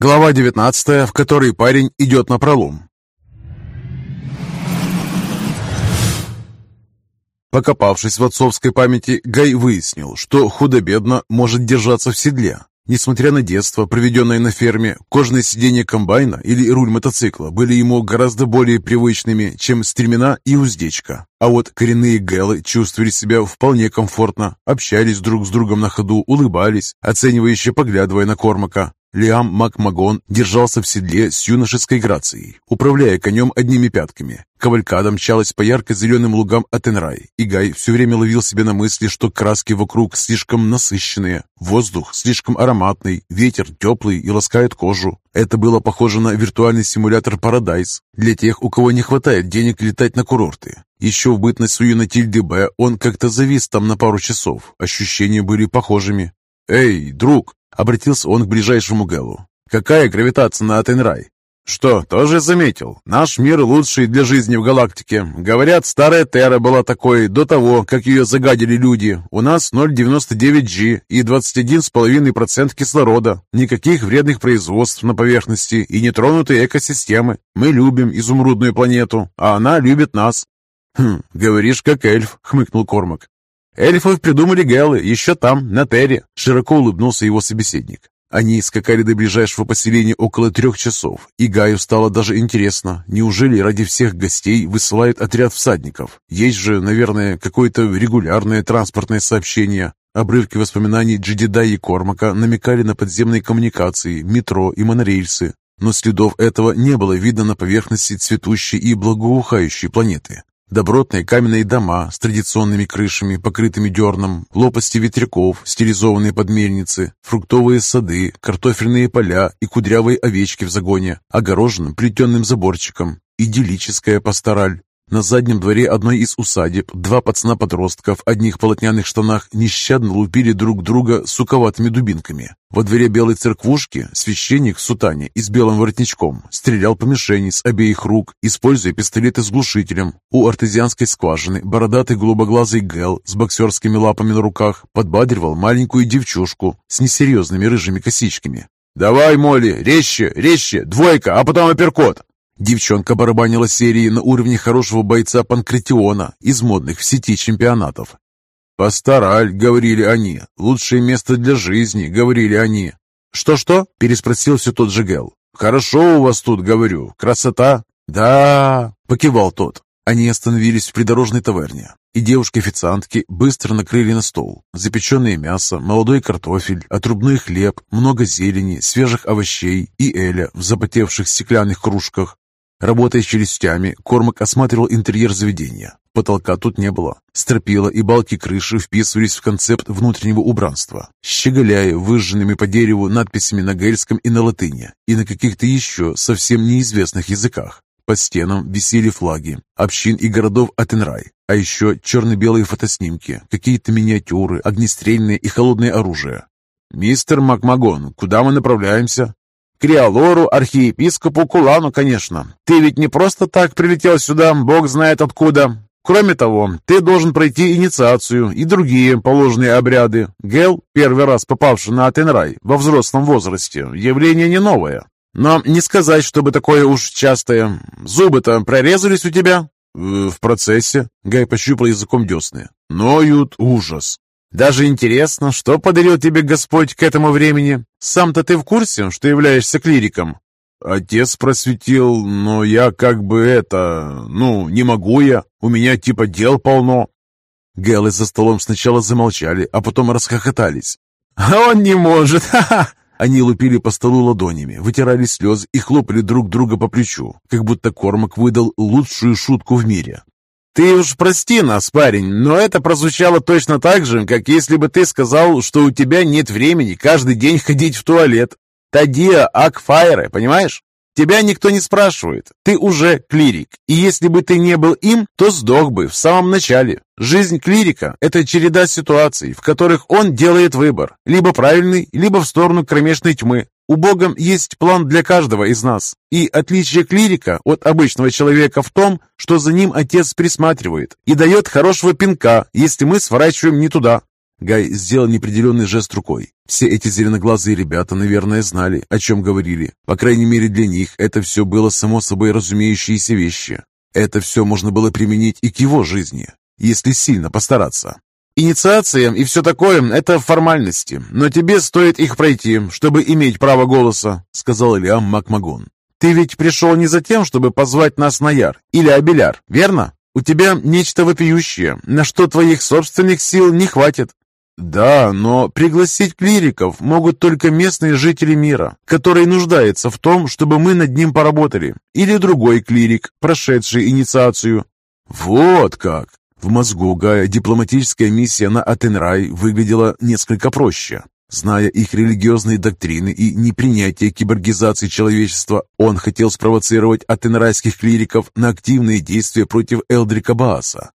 Глава 19, в которой парень идет на пролом. Покопавшись в отцовской памяти, Гай выяснил, что худо-бедно может держаться в седле. Несмотря на детство, проведенное на ферме, кожное сиденье комбайна или руль мотоцикла были ему гораздо более привычными, чем стремена и уздечка. А вот коренные гэлы чувствовали себя вполне комфортно, общались друг с другом на ходу, улыбались, оценивающе поглядывая на Кормака. Лиам Макмагон держался в седле с юношеской грацией, управляя конем одними пятками. Кавалькада мчалась по ярко-зеленым лугам Атенрай, и Гай все время ловил себе на мысли, что краски вокруг слишком насыщенные, воздух слишком ароматный, ветер теплый и ласкает кожу. Это было похоже на виртуальный симулятор Парадайз для тех, у кого не хватает денег летать на курорты. Еще в бытность свою на Тильде Б он как-то завис там на пару часов. Ощущения были похожими. «Эй, друг!» Обратился он к ближайшему Гэлу. «Какая гравитация на Атенрай?» «Что, тоже заметил? Наш мир лучший для жизни в галактике. Говорят, старая Терра была такой до того, как ее загадили люди. У нас 0,99G и 21,5% кислорода. Никаких вредных производств на поверхности и нетронутые экосистемы. Мы любим изумрудную планету, а она любит нас». «Хм, говоришь, как эльф», — хмыкнул Кормак. «Эльфов придумали гэлы, еще там, на Терре», — широко улыбнулся его собеседник. Они скакали до ближайшего поселения около трех часов, и Гаю стало даже интересно, неужели ради всех гостей высылают отряд всадников? Есть же, наверное, какое-то регулярное транспортное сообщение. Обрывки воспоминаний Джедида и Кормака намекали на подземные коммуникации, метро и монорельсы, но следов этого не было видно на поверхности цветущей и благоухающей планеты. Добротные каменные дома с традиционными крышами, покрытыми дерном, лопасти ветряков, стилизованные под мельницы, фруктовые сады, картофельные поля и кудрявые овечки в загоне, огороженным плетенным заборчиком. Идиллическая пастораль. На заднем дворе одной из усадеб два пацана-подростка в одних полотняных штанах нещадно лупили друг друга суковатыми дубинками. Во дворе белой церквушки священник в сутане и с белым воротничком стрелял по мишени с обеих рук, используя пистолеты с глушителем. У артезианской скважины бородатый голубоглазый Гэл с боксерскими лапами на руках подбадривал маленькую девчушку с несерьезными рыжими косичками. «Давай, Молли, резче, резче, двойка, а потом апперкот!» Девчонка барабанила серии на уровне хорошего бойца Панкратиона из модных в сети чемпионатов. «Пастораль», — говорили они, — «лучшее место для жизни», — говорили они. «Что-что?» — переспросил все тот же Гел. «Хорошо у вас тут, говорю. Красота?» «Да», — покивал тот. Они остановились в придорожной таверне, и девушки-официантки быстро накрыли на стол. Запеченное мясо, молодой картофель, отрубной хлеб, много зелени, свежих овощей и эля в запотевших стеклянных кружках. Работая с челюстями, Кормак осматривал интерьер заведения. Потолка тут не было. Стропила и балки крыши вписывались в концепт внутреннего убранства, щеголяя выжженными по дереву надписями на гельском и на латыни, и на каких-то еще совсем неизвестных языках. По стенам висели флаги общин и городов Атенрай, а еще черно-белые фотоснимки, какие-то миниатюры, огнестрельное и холодное оружие. «Мистер Макмагон, куда мы направляемся?» Криолору, архиепископу Кулану, конечно. Ты ведь не просто так прилетел сюда, бог знает откуда. Кроме того, ты должен пройти инициацию и другие положенные обряды. Гел, первый раз попавший на Атенрай во взрослом возрасте, явление не новое. Но не сказать, чтобы такое уж частое. Зубы-то прорезались у тебя? В процессе. Гай пощупал языком десны. Ноют ужас. Даже интересно, что подарил тебе Господь к этому времени? Сам-то ты в курсе, что являешься клириком?» «Отец просветил, но я как бы это... Ну, не могу я. У меня типа дел полно». Гелы за столом сначала замолчали, а потом расхохотались. «А он не может! Ха-ха!» Они лупили по столу ладонями, вытирали слезы и хлопали друг друга по плечу, как будто Кормак выдал лучшую шутку в мире. «Ты уж прости нас, парень, но это прозвучало точно так же, как если бы ты сказал, что у тебя нет времени каждый день ходить в туалет. Тадия Акфайре, понимаешь? Тебя никто не спрашивает. Ты уже клирик. И если бы ты не был им, то сдох бы в самом начале. Жизнь клирика – это череда ситуаций, в которых он делает выбор. Либо правильный, либо в сторону кромешной тьмы. У Бога есть план для каждого из нас, и отличие клирика от обычного человека в том, что за ним Отец присматривает и дает хорошего пинка, если мы сворачиваем не туда. Гай сделал неопределенный жест рукой. Все эти зеленоглазые ребята, наверное, знали, о чем говорили. По крайней мере, для них это все было само собой разумеющиеся вещи. Это все можно было применить и к его жизни, если сильно постараться. Инициация и все такое – это формальности, но тебе стоит их пройти, чтобы иметь право голоса», – сказал Ильям Макмагон. «Ты ведь пришел не за тем, чтобы позвать нас на Яр или Абеляр, верно? У тебя нечто вопиющее, на что твоих собственных сил не хватит». «Да, но пригласить клириков могут только местные жители мира, которые нуждаются в том, чтобы мы над ним поработали, или другой клирик, прошедший инициацию». «Вот как! В мозгу Гая дипломатическая миссия на Атенрай выглядела несколько проще. Зная их религиозные доктрины и непринятие киборгизации человечества, он хотел спровоцировать атенрайских клириков на активные действия против Элдрика Бааса.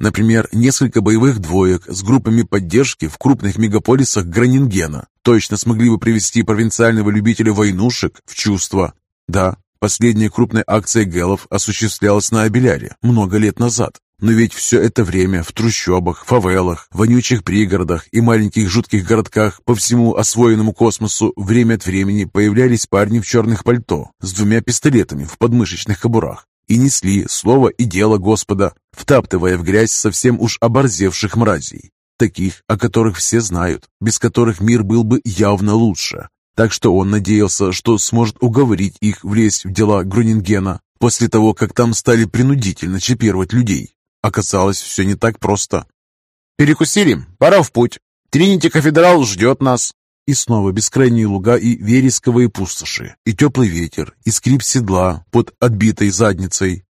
Например, несколько боевых двоек с группами поддержки в крупных мегаполисах Гранингена точно смогли бы привести провинциального любителя войнушек в чувство. Да, последняя крупная акция Гэллов осуществлялась на Абеляре много лет назад, но ведь все это время в трущобах, фавелах, вонючих пригородах и маленьких жутких городках по всему освоенному космосу время от времени появлялись парни в черных пальто с двумя пистолетами в подмышечных кобурах и несли слово и дело Господа, втаптывая в грязь совсем уж оборзевших мразей, таких, о которых все знают, без которых мир был бы явно лучше. Так что он надеялся, что сможет уговорить их влезть в дела Грунингена после того, как там стали принудительно чипировать людей. Оказалось, все не так просто. «Перекусили? Пора в путь. Тринити Кафедрал ждет нас». И снова бескрайние луга и вересковые пустоши, и теплый ветер, и скрип седла под отбитой задницей.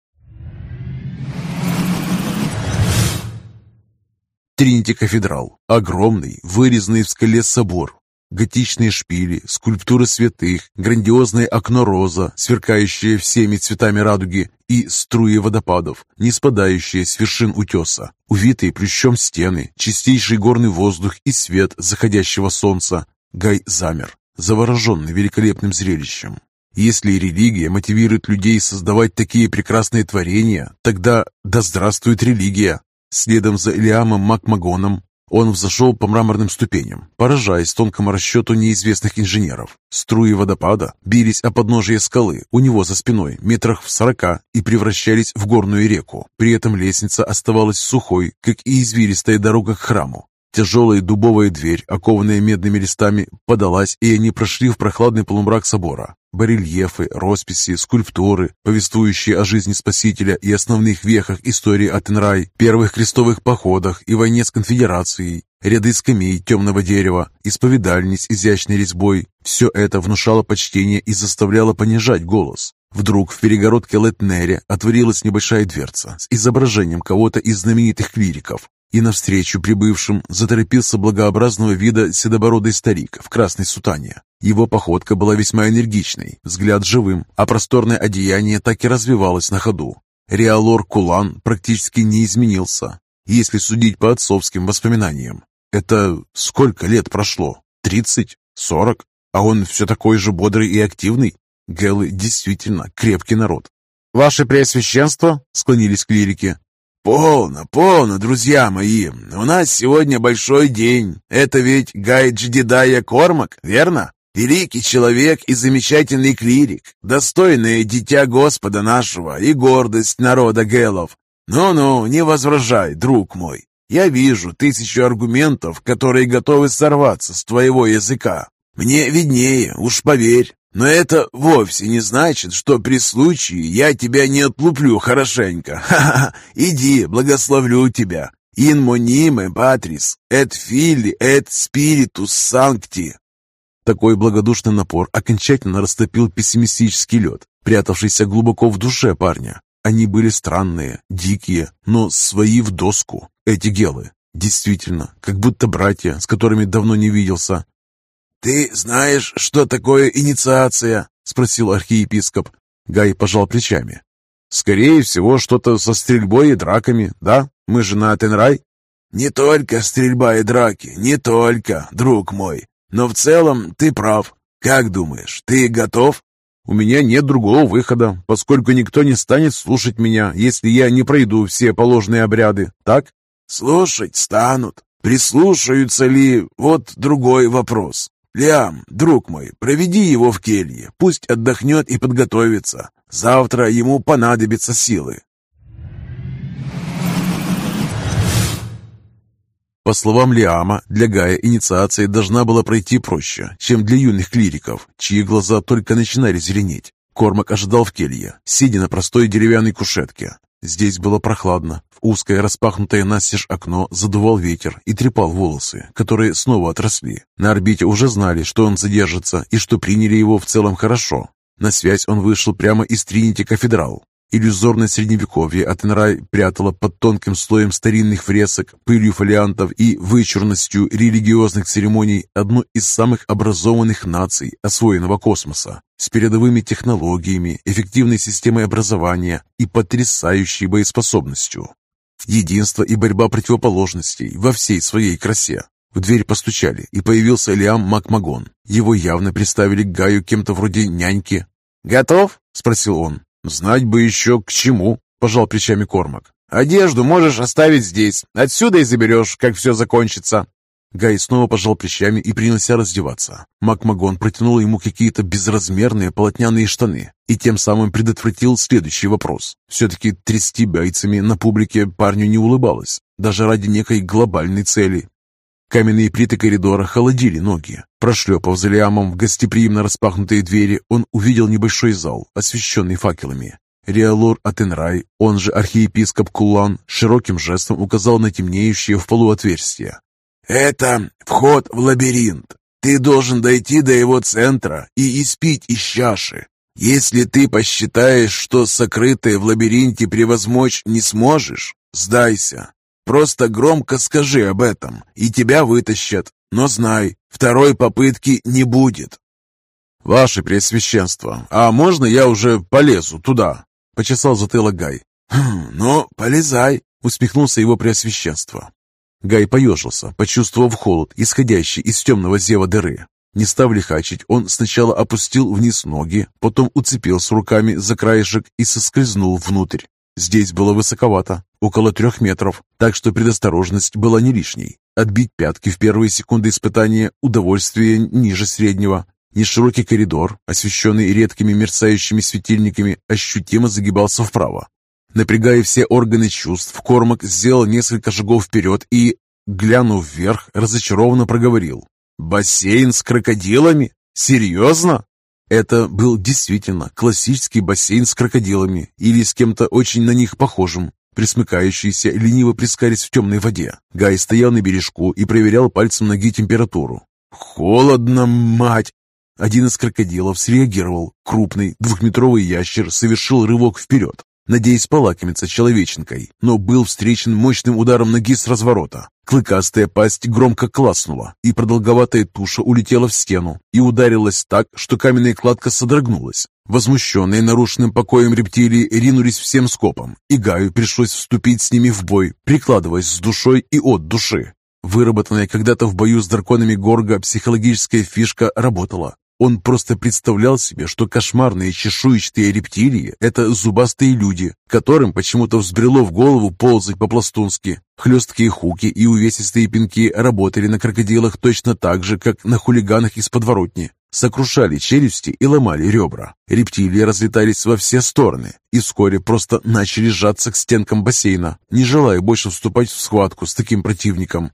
Тринити Кафедрал. Огромный, вырезанный в скале собор, Готичные шпили, скульптуры святых, грандиозное окно-роза, сверкающее всеми цветами радуги, и струи водопадов, не спадающие с вершин утеса, увитые плющом стены, чистейший горный воздух и свет заходящего солнца. Гай замер, завороженный великолепным зрелищем. Если религия мотивирует людей создавать такие прекрасные творения, тогда да здравствует религия! Следом за Илиамом Макмагоном он взошел по мраморным ступеням, поражаясь тонкому расчету неизвестных инженеров. Струи водопада бились о подножие скалы у него за спиной метрах в сорока и превращались в горную реку. При этом лестница оставалась сухой, как и извилистая дорога к храму. Тяжелая дубовая дверь, окованная медными листами, подалась, и они прошли в прохладный полумрак собора. Барельефы, росписи, скульптуры, повествующие о жизни Спасителя и основных вехах истории Атенрай, первых крестовых походах и войне с конфедерацией, ряды скамей темного дерева, исповедальни с изящной резьбой. Все это внушало почтение и заставляло понижать голос. Вдруг в перегородке Летнере отворилась небольшая дверца с изображением кого-то из знаменитых клириков и навстречу прибывшим заторопился благообразного вида седобородый старик в красной сутане. Его походка была весьма энергичной, взгляд живым, а просторное одеяние так и развивалось на ходу. Реалор Кулан практически не изменился, если судить по отцовским воспоминаниям. Это сколько лет прошло? Тридцать? Сорок? А он все такой же бодрый и активный? Гэлы действительно крепкий народ. «Ваше Преосвященство?» — склонились клирики. «Полно, полно, друзья мои. У нас сегодня большой день. Это ведь Гай Джедидая Кормак, верно? Великий человек и замечательный клирик, достойное дитя Господа нашего и гордость народа Гелов. Ну-ну, не возражай, друг мой. Я вижу тысячу аргументов, которые готовы сорваться с твоего языка. Мне виднее, уж поверь. Но это вовсе не значит, что при случае я тебя не отлуплю хорошенько. Ха-ха, иди, благословлю тебя. In monime patris, et fili, et spiritus sancti. Такой благодушный напор окончательно растопил пессимистический лед, прятавшийся глубоко в душе парня. Они были странные, дикие, но свои в доску, эти гелы. Действительно, как будто братья, с которыми давно не виделся, «Ты знаешь, что такое инициация?» — спросил архиепископ. Гай пожал плечами. «Скорее всего, что-то со стрельбой и драками, да? Мы же на Атенрай?» «Не только стрельба и драки, не только, друг мой. Но в целом ты прав. Как думаешь, ты готов?» «У меня нет другого выхода, поскольку никто не станет слушать меня, если я не пройду все положенные обряды, так?» «Слушать станут. Прислушаются ли? Вот другой вопрос. Лиам, друг мой, проведи его в келье, пусть отдохнет и подготовится. Завтра ему понадобятся силы. По словам Лиама, для Гая инициация должна была пройти проще, чем для юных клириков, чьи глаза только начинали зеленеть. Кормак ожидал в келье, сидя на простой деревянной кушетке. Здесь было прохладно. В узкое распахнутое настежь окно задувал ветер и трепал волосы, которые снова отросли. На орбите уже знали, что он задержится и что приняли его в целом хорошо. На связь он вышел прямо из Тринити Кафедрал. Иллюзорное средневековье Атенрай прятало под тонким слоем старинных фресок, пылью фолиантов и вычурностью религиозных церемоний одну из самых образованных наций освоенного космоса, с передовыми технологиями, эффективной системой образования и потрясающей боеспособностью. Единство и борьба противоположностей во всей своей красе. В дверь постучали, и появился Лиам Макмагон. Его явно представили Гаю кем-то вроде няньки. «Готов?» – спросил он. «Знать бы еще к чему», — пожал плечами Кормак. «Одежду можешь оставить здесь. Отсюда и заберешь, как все закончится». Гай снова пожал плечами и принялся раздеваться. Макмагон протянул ему какие-то безразмерные полотняные штаны и тем самым предотвратил следующий вопрос. Все-таки трясти бойцами на публике парню не улыбалось, даже ради некой глобальной цели. Каменные плиты коридора холодили ноги. Прошлепав за Лиамом в гостеприимно распахнутые двери, он увидел небольшой зал, освещенный факелами. Риалор Атенрай, он же архиепископ Кулан, широким жестом указал на темнеющее в полу отверстие. «Это вход в лабиринт. Ты должен дойти до его центра и испить из чаши. Если ты посчитаешь, что сокрытое в лабиринте превозмочь не сможешь, сдайся. Просто громко скажи об этом, и тебя вытащат. Но знай, второй попытки не будет. «Ваше Преосвященство, а можно я уже полезу туда?» — почесал затылок Гай. «Хм, «Ну, полезай», — усмехнулся его Преосвященство. Гай поежился, почувствовав холод, исходящий из темного зева дыры. Не став лихачить, он сначала опустил вниз ноги, потом уцепился руками за краешек и соскользнул внутрь. Здесь было высоковато, около трех метров, так что предосторожность была не лишней. Отбить пятки в первые секунды испытания – удовольствие ниже среднего. Неширокий коридор, освещенный редкими мерцающими светильниками, ощутимо загибался вправо. Напрягая все органы чувств, Кормак сделал несколько шагов вперед и, глянув вверх, разочарованно проговорил. «Бассейн с крокодилами? Серьезно?» Это был действительно классический бассейн с крокодилами или с кем-то очень на них похожим. Присмыкающиеся лениво плескались в темной воде. Гай стоял на бережку и проверял пальцем ноги температуру. «Холодно, мать!» Один из крокодилов среагировал. Крупный двухметровый ящер совершил рывок вперед надеясь полакомиться человеченкой, но был встречен мощным ударом ноги с разворота. Клыкастая пасть громко класнула, и продолговатая туша улетела в стену и ударилась так, что каменная кладка содрогнулась. Возмущенные нарушенным покоем рептилии ринулись всем скопом, и Гаю пришлось вступить с ними в бой, прикладываясь с душой и от души. Выработанная когда-то в бою с драконами Горга психологическая фишка работала. Он просто представлял себе, что кошмарные чешуйчатые рептилии – это зубастые люди, которым почему-то взбрело в голову ползать по-пластунски. Хлесткие хуки и увесистые пинки работали на крокодилах точно так же, как на хулиганах из подворотни. Сокрушали челюсти и ломали ребра. Рептилии разлетались во все стороны и вскоре просто начали сжаться к стенкам бассейна, не желая больше вступать в схватку с таким противником.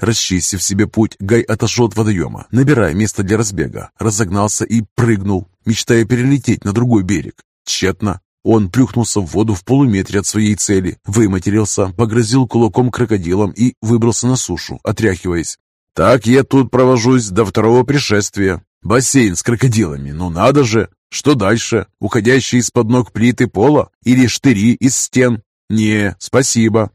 Расчистив себе путь, Гай отошел от водоема, набирая место для разбега, разогнался и прыгнул, мечтая перелететь на другой берег. Тщетно. Он плюхнулся в воду в полуметре от своей цели, выматерился, погрозил кулаком крокодилом и выбрался на сушу, отряхиваясь. «Так я тут провожусь до второго пришествия. Бассейн с крокодилами, ну надо же! Что дальше? Уходящие из-под ног плиты пола? Или штыри из стен? Не, спасибо.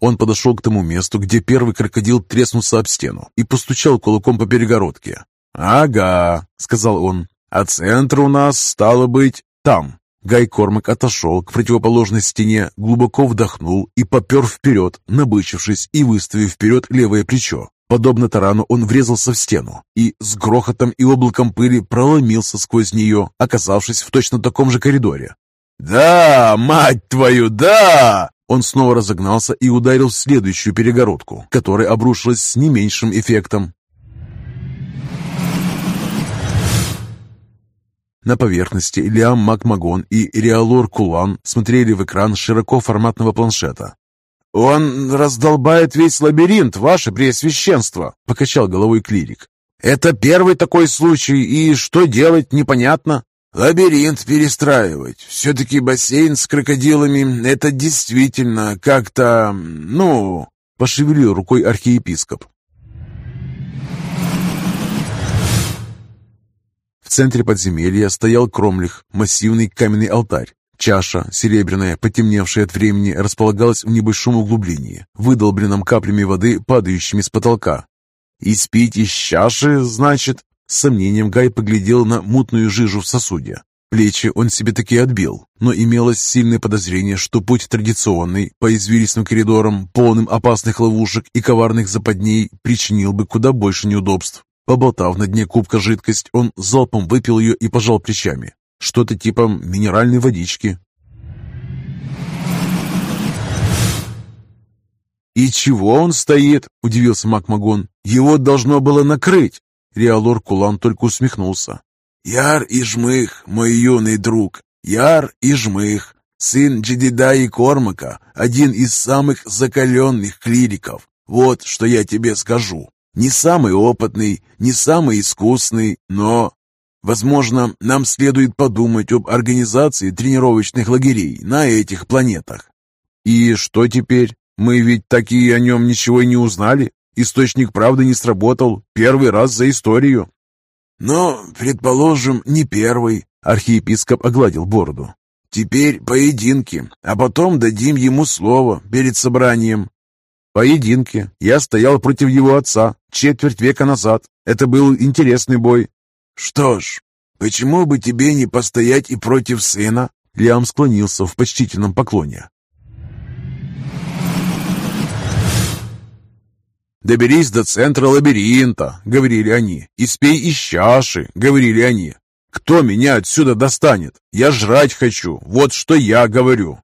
Он подошел к тому месту, где первый крокодил треснулся об стену и постучал кулаком по перегородке. «Ага», — сказал он, — «а центр у нас, стало быть, там». Гай Кормак отошел к противоположной стене, глубоко вдохнул и попер вперед, набычившись и выставив вперед левое плечо. Подобно тарану он врезался в стену и с грохотом и облаком пыли проломился сквозь нее, оказавшись в точно таком же коридоре. «Да, мать твою, да!» Он снова разогнался и ударил в следующую перегородку, которая обрушилась с не меньшим эффектом. На поверхности Лиам Макмагон и Риалор Кулан смотрели в экран широкоформатного планшета. «Он раздолбает весь лабиринт, ваше преосвященство!» — покачал головой клирик. «Это первый такой случай, и что делать, непонятно. Лабиринт перестраивать. Все-таки бассейн с крокодилами — это действительно как-то... ну...» — пошевелил рукой архиепископ. В центре подземелья стоял кромлих, массивный каменный алтарь. Чаша, серебряная, потемневшая от времени, располагалась в небольшом углублении, выдолбленном каплями воды, падающими с потолка. «И спить из чаши, значит?» С сомнением Гай поглядел на мутную жижу в сосуде. Плечи он себе таки отбил, но имелось сильное подозрение, что путь традиционный, по извилистым коридорам, полным опасных ловушек и коварных западней, причинил бы куда больше неудобств. Поболтав на дне кубка жидкость, он залпом выпил ее и пожал плечами. Что-то типа минеральной водички. «И чего он стоит?» – удивился Макмагон. «Его должно было накрыть!» Риалор Кулан только усмехнулся. «Яр и Жмых, мой юный друг, Яр и Жмых, сын и Кормака, один из самых закаленных клириков. Вот что я тебе скажу. Не самый опытный, не самый искусный, но... Возможно, нам следует подумать об организации тренировочных лагерей на этих планетах. И что теперь? Мы ведь такие о нем ничего не узнали. Источник правды не сработал. Первый раз за историю. Но, предположим, не первый. Архиепископ огладил бороду. Теперь поединки, а потом дадим ему слово перед собранием. Поединки. Я стоял против его отца четверть века назад. Это был интересный бой. Что ж, почему бы тебе не постоять и против сына? Лиам склонился в почтительном поклоне. «Доберись до центра лабиринта», — говорили они, — «и спей из чаши», — говорили они. «Кто меня отсюда достанет? Я жрать хочу, вот что я говорю.